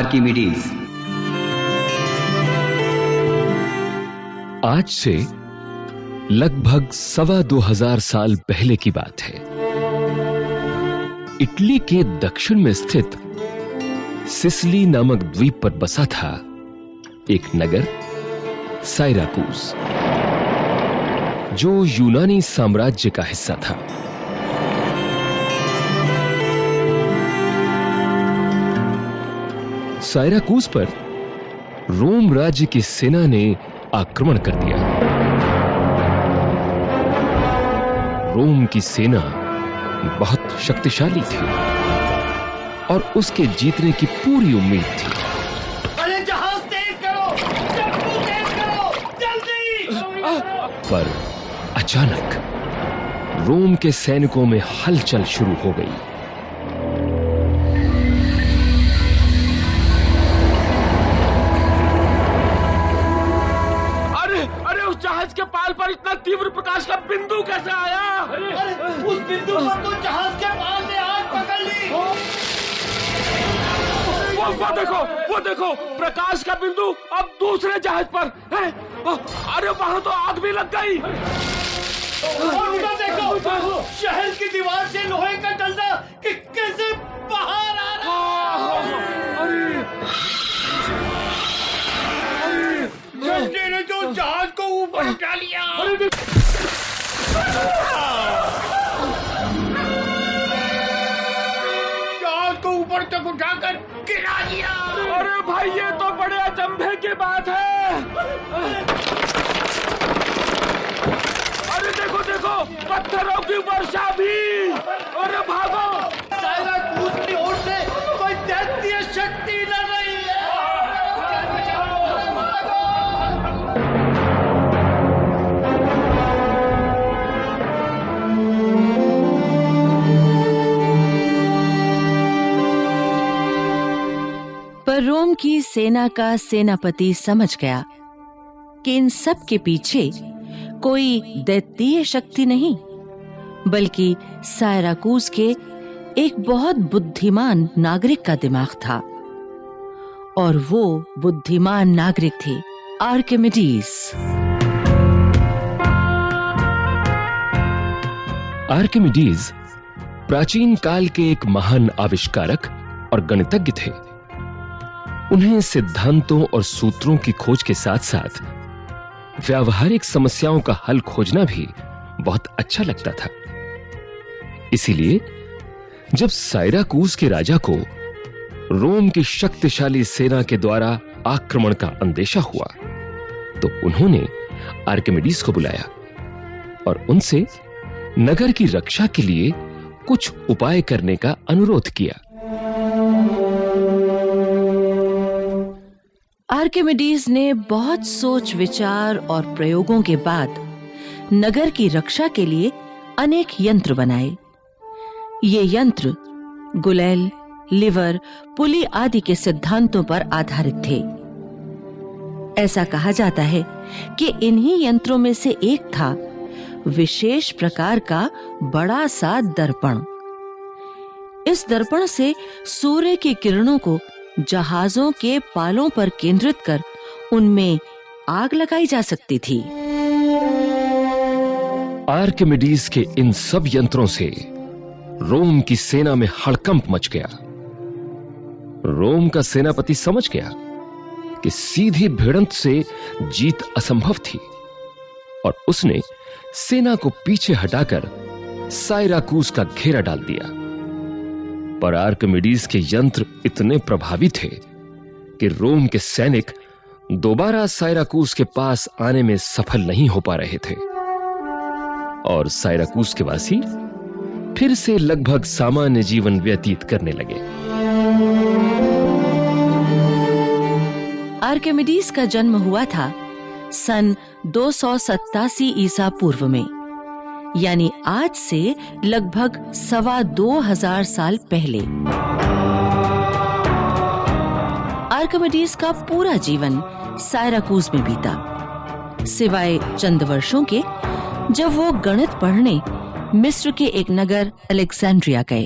Archimedes आज से लगभग सवा दो हज़ार साल पहले की बात है। इटली के दक्षिण में स्थित सिसली नामक द्वीप पर बसा था एक नगर, साइराकूस, जो यूनानी साम्राज्य का हिस्सा था। साइराकूस पर रोम राज्य की सेना ने आक्रमण कर दिया। रोम की सेना बहुत शक्तिशाली थी और उसके जीतने की पूरी उम्मीद थी। अरे जहाज़ तेज करो! तेज करो! जल्दी! पर अचानक रोम के सैनिकों में हलचल शुरू हो गई। पाल पर इतना तीव्र प्रकाश का बिंदु कैसे आया? अरे अरे उस बिंदु पर तो जहाज़ के पाल ने आग पकड़ ली। वो वो देखो वो देखो प्रकाश का बिंदु अब दूसरे जहाज़ पर है। अरे वहाँ तो आग भी लग गई। और उधर देखो शहर की दीवार से लोहे का डंडा कि कैसे बाहर आ रहा अरे। डंडे ने जो जहाज़ को ऊपर उठा लिया। जहाज़ को ऊपर तक उठाकर गिरा दिया। अरे भाई ये तो बड़े अचंभे की बात है। अरे देखो देखो पत्थरों की वर्षा भी। अरे भागो। रोम की सेना का सेनापति समझ गया कि इन सब के पीछे कोई दैतीय शक्ति नहीं, बल्कि सायराकूस के एक बहुत बुद्धिमान नागरिक का दिमाग था। और वो बुद्धिमान नागरिक थे आर्किमिडीज आर्किमिडीज प्राचीन काल के एक महान आविष्कारक और गणितज्ञ थे। उन्हें सिद्धांतों और सूत्रों की खोज के साथ-साथ व्यावहारिक समस्याओं का हल खोजना भी बहुत अच्छा लगता था। इसीलिए, जब साइराकूस के राजा को रोम की शक्तिशाली सेना के द्वारा आक्रमण का अंदेशा हुआ तो उन्होंने आर्किमिडीज को बुलाया और उनसे नगर की रक्षा के लिए कुछ उपाय करने का अनुरोध किया। आर्किमिडीज ने बहुत सोच, विचार और प्रयोगों के बाद नगर की रक्षा के लिए अनेक यंत्र बनाए। ये यंत्र गुलेल, लिवर, पुली आदि के सिद्धांतों पर आधारित थे। ऐसा कहा जाता है कि इन्हीं यंत्रों में से एक था विशेष प्रकार का बड़ा सा दर्पण। इस दर्पण से सूर्य की किरणों को जहाजों के पालों पर केंद्रित कर उनमें आग लगाई जा सकती थी। आर्किमिडीज के इन सब यंत्रों से रोम की सेना में हड़कंप मच गया। रोम का सेनापति समझ गया कि सीधी भिड़ंत से जीत असंभव थी और उसने सेना को पीछे हटाकर साइराकूस का घेरा डाल दिया। पर आर्किमिडीज के यंत्र इतने प्रभावी थे कि रोम के सैनिक दोबारा साइराकूस के पास आने में सफल नहीं हो पा रहे थे। और साइराकूस के वासी फिर से लगभग सामान्य जीवन व्यतीत करने लगे। आर्किमिडीज का जन्म हुआ था सन दो सौ सतासी ईसा पूर्व में। यानी आज से लगभग सवा दो हजार साल पहले आर्किमिडीज का पूरा जीवन सायराकूज में बीता सिवाय चंद वर्षों के जब वो गणित पढ़ने मिस्र के एक नगर अलेक्जेंड्रिया गए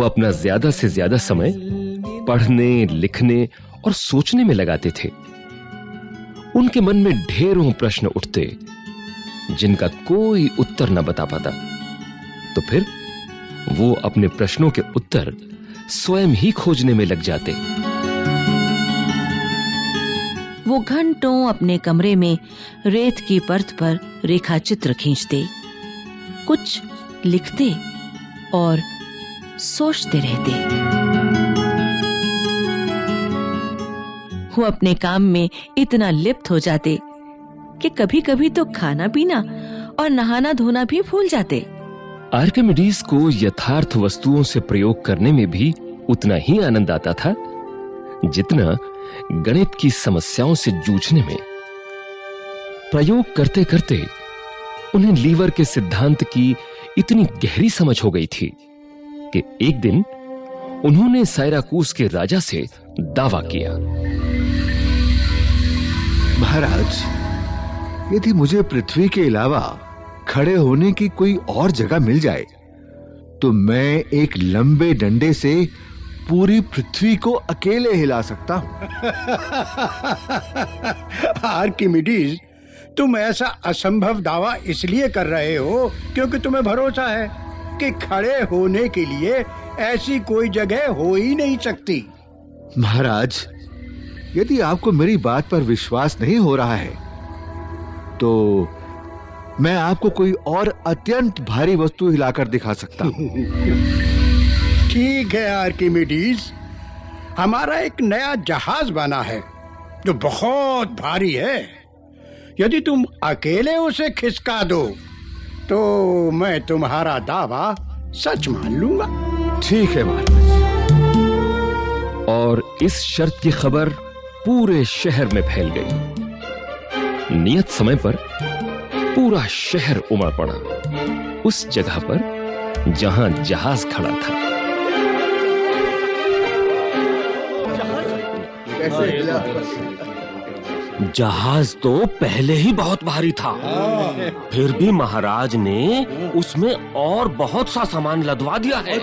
वो अपना ज़्यादा से ज़्यादा समय पढ़ने, लिखने और सोचने में लगाते थे। उनके मन में ढेरों प्रश्न उठते, जिनका कोई उत्तर न बता पाता। तो फिर वो अपने प्रश्नों के उत्तर स्वयं ही खोजने में लग जाते। वो घंटों अपने कमरे में रेत की परत पर रेखा चित्र खींचते, कुछ लिखते और सोचते रहते। वो अपने काम में इतना लिप्त हो जाते कि कभी-कभी तो खाना पीना और नहाना धोना भी भूल जाते। आर्किमिडीज को यथार्थ वस्तुओं से प्रयोग करने में भी उतना ही आनंद आता था, जितना गणित की समस्याओं से जूझने में। प्रयोग करते करते उन्हें लीवर के सिद्धांत की इतनी गहरी समझ हो गई थी। कि एक दिन उन्होंने साइराकूस के राजा से दावा किया। महाराज यदि मुझे पृथ्वी के अलावा खड़े होने की कोई और जगह मिल जाए तो मैं एक लंबे डंडे से पूरी पृथ्वी को अकेले हिला सकता हूँ। आर्किमिडीज तुम ऐसा असंभव दावा इसलिए कर रहे हो क्योंकि तुम्हें भरोसा है। कि खड़े होने के लिए ऐसी कोई जगह हो ही नहीं सकती। महाराज यदि आपको मेरी बात पर विश्वास नहीं हो रहा है तो मैं आपको कोई और अत्यंत भारी वस्तु हिलाकर दिखा सकता हूँ। ठीक है आर्किमिडीज। हमारा एक नया जहाज़ बना है जो बहुत भारी है। यदि तुम अकेले उसे खिसका दो तो मैं तुम्हारा दावा सच मान लूँगा। ठीक है महाराज। और इस शर्त की खबर पूरे शहर में फैल गई। नियत समय पर पूरा शहर उमड़ पड़ा। उस जगह पर जहाँ जहाज़ खड़ा था। जहाज़? तो पहले ही बहुत भारी था। फिर भी महाराज ने उसमें और बहुत सा सामान लदवा दिया है।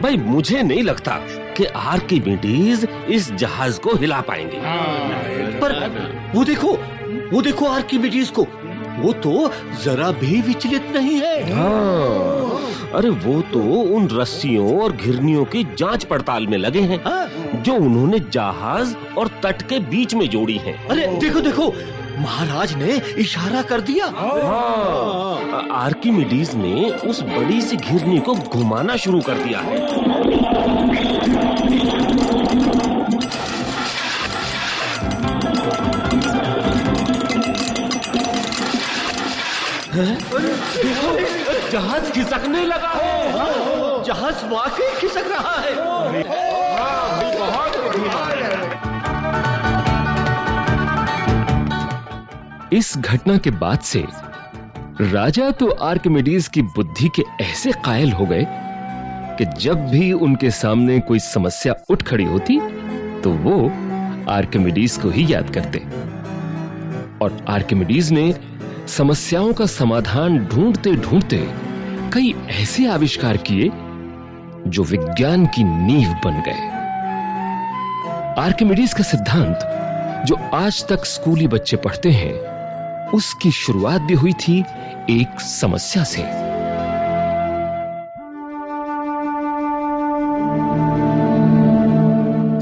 भाई मुझे नहीं लगता कि आर्किमिडीज इस जहाज़ को हिला पाएँगे। पर वो देखो वो देखो आर्किमिडीज को वो तो जरा भी विचलित नहीं है। हाँ। अरे वो तो उन रस्सियों और घिरनियों की जाँच पड़ताल में लगे हैं। जो उन्होंने जहाज़ और तट के बीच में जोड़ी हैं। अरे देखो देखो महाराज ने इशारा कर दिया। हाँ। आर्किमिडीज ने उस बड़ी सी घिरनी को घुमाना शुरू कर दिया है। जहाज़ खिसकने लगा है। जहाज़ वाकई खिसक रहा है इस घटना के बाद से राजा तो आर्किमिडीज की बुद्धि के ऐसे कायल हो गए कि जब भी उनके सामने कोई समस्या उठ खड़ी होती तो वो आर्किमिडीज को ही याद करते और आर्किमिडीज ने समस्याओं का समाधान ढूंढते ढूंढते कई ऐसे आविष्कार किए जो विज्ञान की नींव बन गए। आर्किमिडीज का सिद्धांत, जो आज तक स्कूली बच्चे पढ़ते हैं, उसकी शुरुआत भी हुई थी एक समस्या से।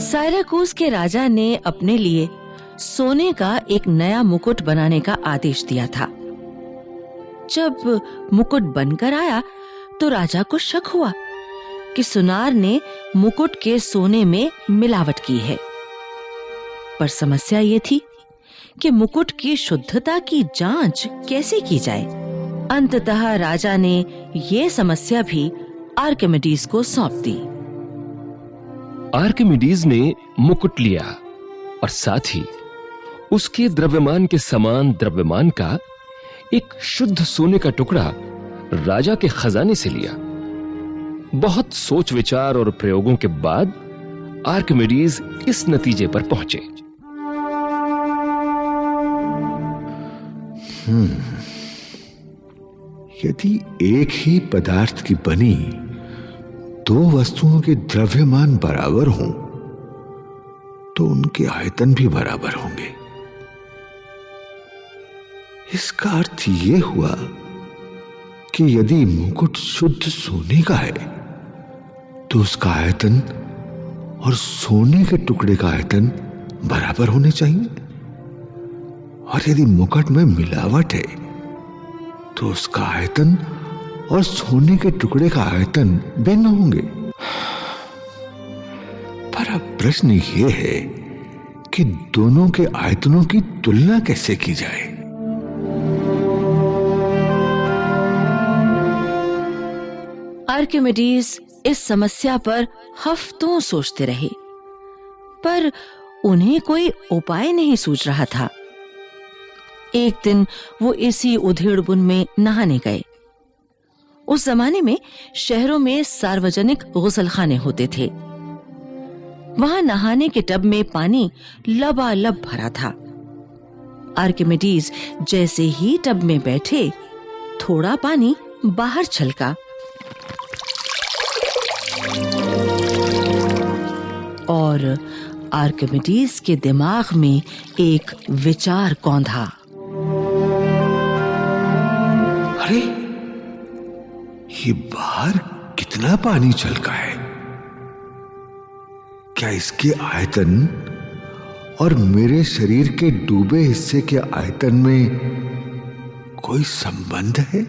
सायराकूस के राजा ने अपने लिए सोने का एक नया मुकुट बनाने का आदेश दिया था। जब मुकुट बनकर आया तो राजा को शक हुआ। कि सुनार ने मुकुट के सोने में मिलावट की है। पर समस्या ये थी कि मुकुट की शुद्धता की जाँच कैसे की जाए? अंततः राजा ने ये समस्या भी आर्किमिडीज को सौंप दी। आर्किमिडीज ने मुकुट लिया और साथ ही उसके द्रव्यमान के समान द्रव्यमान का एक शुद्ध सोने का टुकड़ा राजा के खजाने से लिया। बहुत सोच विचार और प्रयोगों के बाद आर्किमिडीज इस नतीजे पर पहुँचे। यदि एक ही पदार्थ की बनी, दो वस्तुओं के द्रव्यमान बराबर हों तो उनके आयतन भी बराबर होंगे। इसका अर्थ यह हुआ कि यदि मुकुट शुद्ध सोने का है तो उसका आयतन और सोने के टुकड़े का आयतन बराबर होने चाहिए। और यदि मुकुट में मिलावट है तो उसका आयतन और सोने के टुकड़े का आयतन भिन्न होंगे। पर अब प्रश्न यह है कि दोनों के आयतनों की तुलना कैसे की जाए? आर्किमिडीज इस समस्या पर हफ्तों सोचते रहे, पर उन्हें कोई उपाय नहीं सूझ रहा था। एक दिन वो इसी उधेड़बुन में नहाने गए। उस जमाने में शहरों में सार्वजनिक गुसलखाने होते थे। वहाँ नहाने के टब में पानी लबालब भरा था। आर्किमिडीज जैसे ही टब में बैठे, थोड़ा पानी बाहर छलका। और आर्किमिडीज के दिमाग में एक विचार कौंधा। अरे, ये बाहर कितना पानी चलका है? क्या इसके आयतन और मेरे शरीर के डूबे हिस्से के आयतन में कोई संबंध है?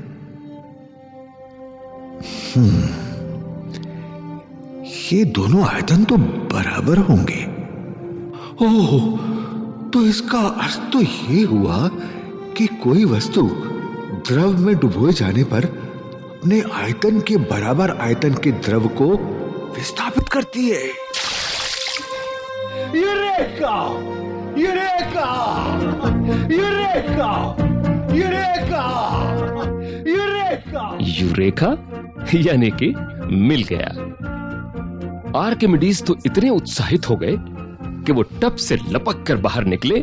हम्म। ये दोनों आयतन तो बराबर होंगे। ओह तो इसका अर्थ तो ये हुआ कि कोई वस्तु द्रव में डुबोए जाने पर अपने आयतन के बराबर आयतन के द्रव को विस्थापित करती है। Eureka eureka eureka eureka eureka eureka यानी कि मिल गया। आर्किमिडीज तो इतने उत्साहित हो गए कि वो टप से लपक कर बाहर निकले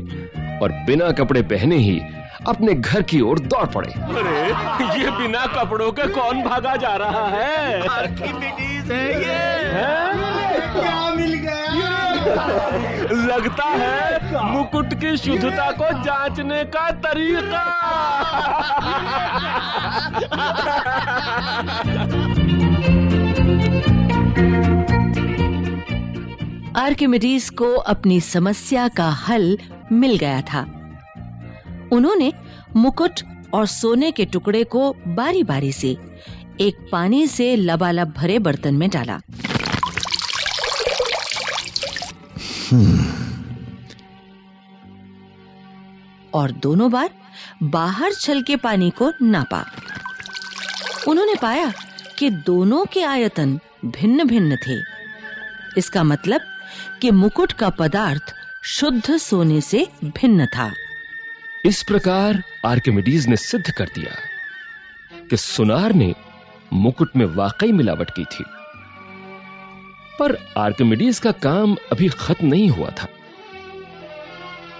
और बिना कपड़े पहने ही अपने घर की ओर दौड़ पड़े। अरे ये बिना कपड़ों के कौन भागा जा रहा है? आर्किमिडीज है ये। क्या मिल गया? लगता है मुकुट की शुद्धता को जांचने का तरीका। आर्किमिडीज को अपनी समस्या का हल मिल गया था। उन्होंने मुकुट और सोने के टुकड़े को बारी-बारी से, एक पानी से लबालब भरे बर्तन में डाला। और दोनों बार बाहर छल के पानी को नापा। उन्होंने पाया कि दोनों के आयतन भिन्न-भिन्न थे। इसका मतलब कि मुकुट का पदार्थ शुद्ध सोने से भिन्न था। इस प्रकार आर्किमिडीज ने सिद्ध कर दिया कि सुनार ने मुकुट में वाकई मिलावट की थी। पर आर्किमिडीज का काम अभी खत्म नहीं हुआ था।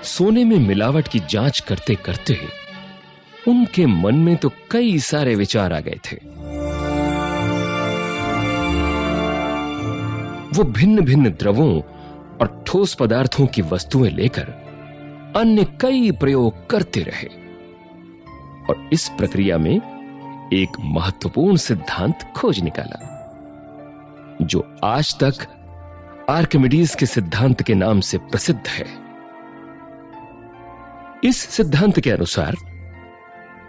सोने में मिलावट की जाँच करते करते उनके मन में तो कई सारे विचार आ गए थे। वो भिन्न भिन्न द्रवों और ठोस पदार्थों की वस्तुएँ लेकर अन्य कई प्रयोग करते रहे। और इस प्रक्रिया में एक महत्वपूर्ण सिद्धांत खोज निकाला, जो आज तक आर्किमिडीज के सिद्धांत के नाम से प्रसिद्ध है। इस सिद्धांत के अनुसार,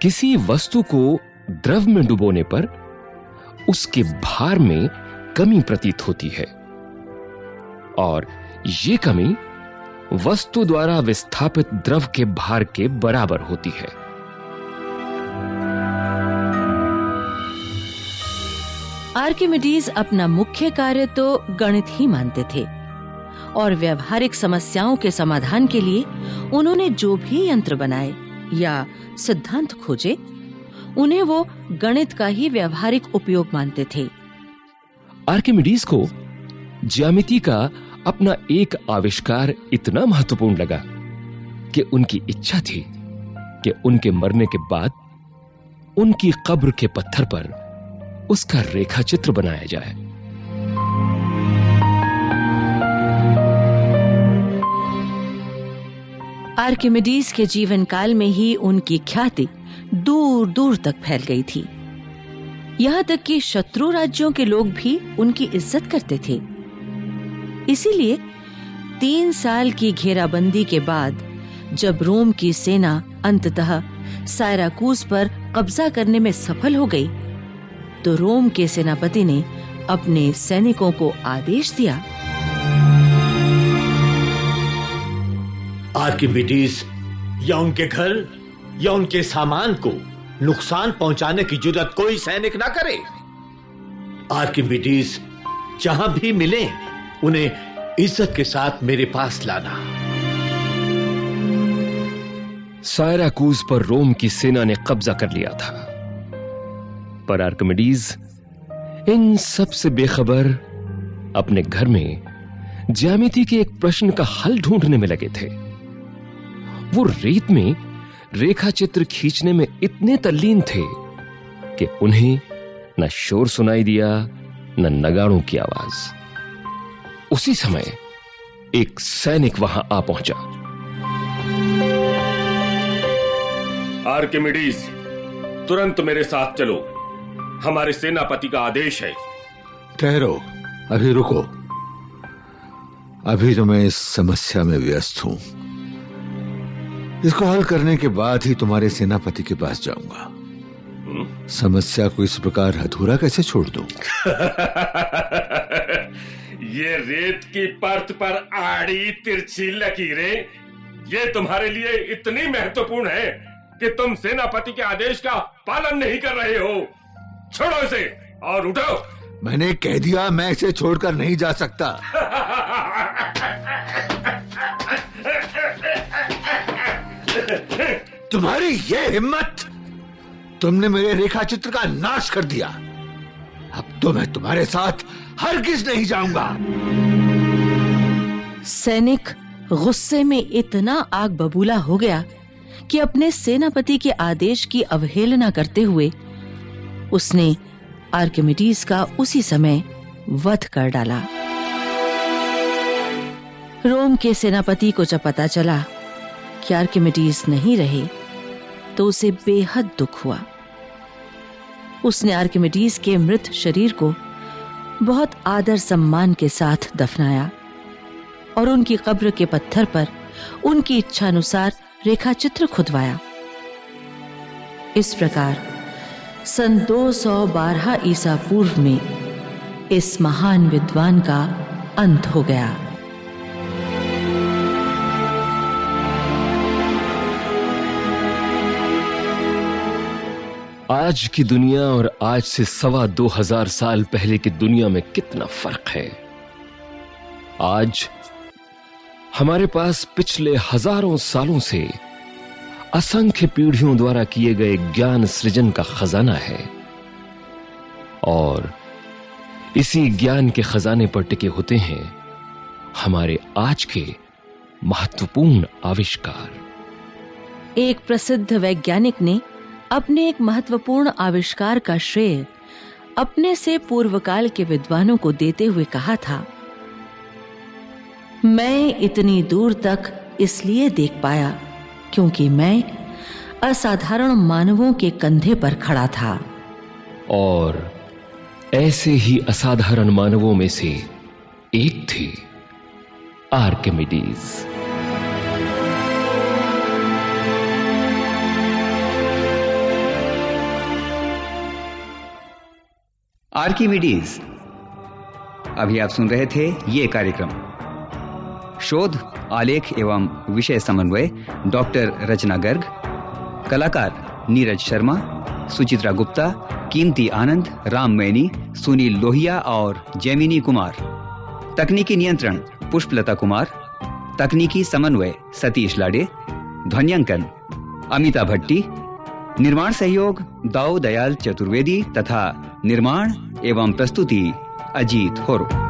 किसी वस्तु को द्रव में डुबोने पर उसके भार में कमी प्रतीत होती है, और ये कमी वस्तु द्वारा विस्थापित द्रव के भार के बराबर होती है। आर्किमिडीज अपना मुख्य कार्य तो गणित ही मानते थे और व्यवहारिक समस्याओं के समाधान के लिए उन्होंने जो भी यंत्र बनाए या सिद्धांत खोजे उन्हें वो गणित का ही व्यवहारिक उपयोग मानते थे। आर्किमिडीज को ज्यामिति का अपना एक आविष्कार इतना महत्वपूर्ण लगा कि उनकी इच्छा थी कि उनके मरने के बाद उनकी कब्र के पत्थर पर उसका रेखा चित्र बनाया जाए। आर्किमिडीज के जीवन काल में ही उनकी ख्याति दूर दूर तक फैल गई थी। यहाँ तक कि शत्रु राज्यों के लोग भी उनकी इज़्ज़त करते थे। इसीलिए तीन साल की घेराबंदी के बाद, जब रोम की सेना अंततः सायराकूस पर कब्जा करने में सफल हो गई तो रोम के सेनापति ने अपने सैनिकों को आदेश दिया। आर्किमिडीज या उनके घर, या उनके सामान को नुकसान पहुँचाने की ज़रूरत कोई सैनिक ना करे। आर्किमिडीज जहाँ भी मिले उन्हें इज़्ज़त के साथ मेरे पास लाना। सायराकूज पर रोम की सेना ने कब्जा कर लिया था। पर आर्कमिडीज, इन सबसे बेखबर अपने घर में ज्यामिति के एक प्रश्न का हल ढूँढने में लगे थे। वो रेत में रेखा चित्र खींचने में इतने तल्लीन थे कि उन्हें न शोर सुनाई दिया, न नगाड़ों की आवाज़। उसी समय एक सैनिक वहाँ आ पहुँचा। आर्किमिडीज तुरंत मेरे साथ चलो। हमारे सेनापति का आदेश है। ठहरो अभी रुको। अभी तो मैं इस समस्या में व्यस्त हूँ। इसको हल करने के बाद ही तुम्हारे सेनापति के पास जाऊँगा। समस्या को इस प्रकार अधूरा कैसे छोड़ दूँ? ये रेत की परत पर आड़ी तिरछी लकीरें, ये तुम्हारे लिए इतनी महत्वपूर्ण है कि तुम सेनापति के आदेश का पालन नहीं कर रहे हो। छोड़ो इसे और उठो। मैंने कह दिया मैं इसे छोड़कर नहीं जा सकता। तुम्हारी ये हिम्मत, तुमने मेरे रेखा चित्र का नाश कर दिया। अब तो मैं तुम्हारे साथ हर किस नहीं जाऊँगा। सैनिक गुस्से में इतना आग बबूला हो गया कि अपने सेनापति के आदेश की अवहेलना करते हुए उसने आर्किमिडीज का उसी समय वध कर डाला। रोम के सेनापति को जब पता चला कि आर्किमिडीज नहीं रहे तो उसे बेहद दुख हुआ। उसने आर्किमिडीज के मृत शरीर को बहुत आदर सम्मान के साथ दफनाया और उनकी कब्र के पत्थर पर उनकी इच्छा अनुसार रेखा चित्र खुदवाया। इस प्रकार सन 212 ईसा पूर्व में इस महान विद्वान का अंत हो गया। आज की दुनिया और आज से सवा दो हज़ार साल पहले की दुनिया में कितना फ़र्क है? आज हमारे पास पिछले हज़ारों सालों से असंख्य पीढ़ियों द्वारा किए गए ज्ञान सृजन का खजाना है और इसी ज्ञान के खजाने पर टिके होते हैं हमारे आज के महत्वपूर्ण आविष्कार। एक प्रसिद्ध वैज्ञानिक ने अपने एक महत्वपूर्ण आविष्कार का श्रेय अपने से पूर्व काल के विद्वानों को देते हुए कहा था। मैं इतनी दूर तक इसलिए देख पाया क्योंकि मैं असाधारण मानवों के कंधे पर खड़ा था। और ऐसे ही असाधारण मानवों में से एक थे आर्किमिडीज आर्किमिडीज। अभी आप सुन रहे थे ये कार्यक्रम। शोध, आलेख एवं विषय समन्वय डॉक्टर रचना गर्ग, कलाकार नीरज शर्मा, सुचित्रा गुप्ता कीमती आनंद, राम मैनी, सुनील लोहिया और जैमिनी कुमार। तकनीकी नियंत्रण, पुष्पलता कुमार। तकनीकी समन्वय, सतीश लाडे। ध्वन्यांकन, अमिता भट्टी। निर्माण सहयोग दाऊ दयाल चतुर्वेदी तथा निर्माण एवं प्रस्तुति अजीत होरो।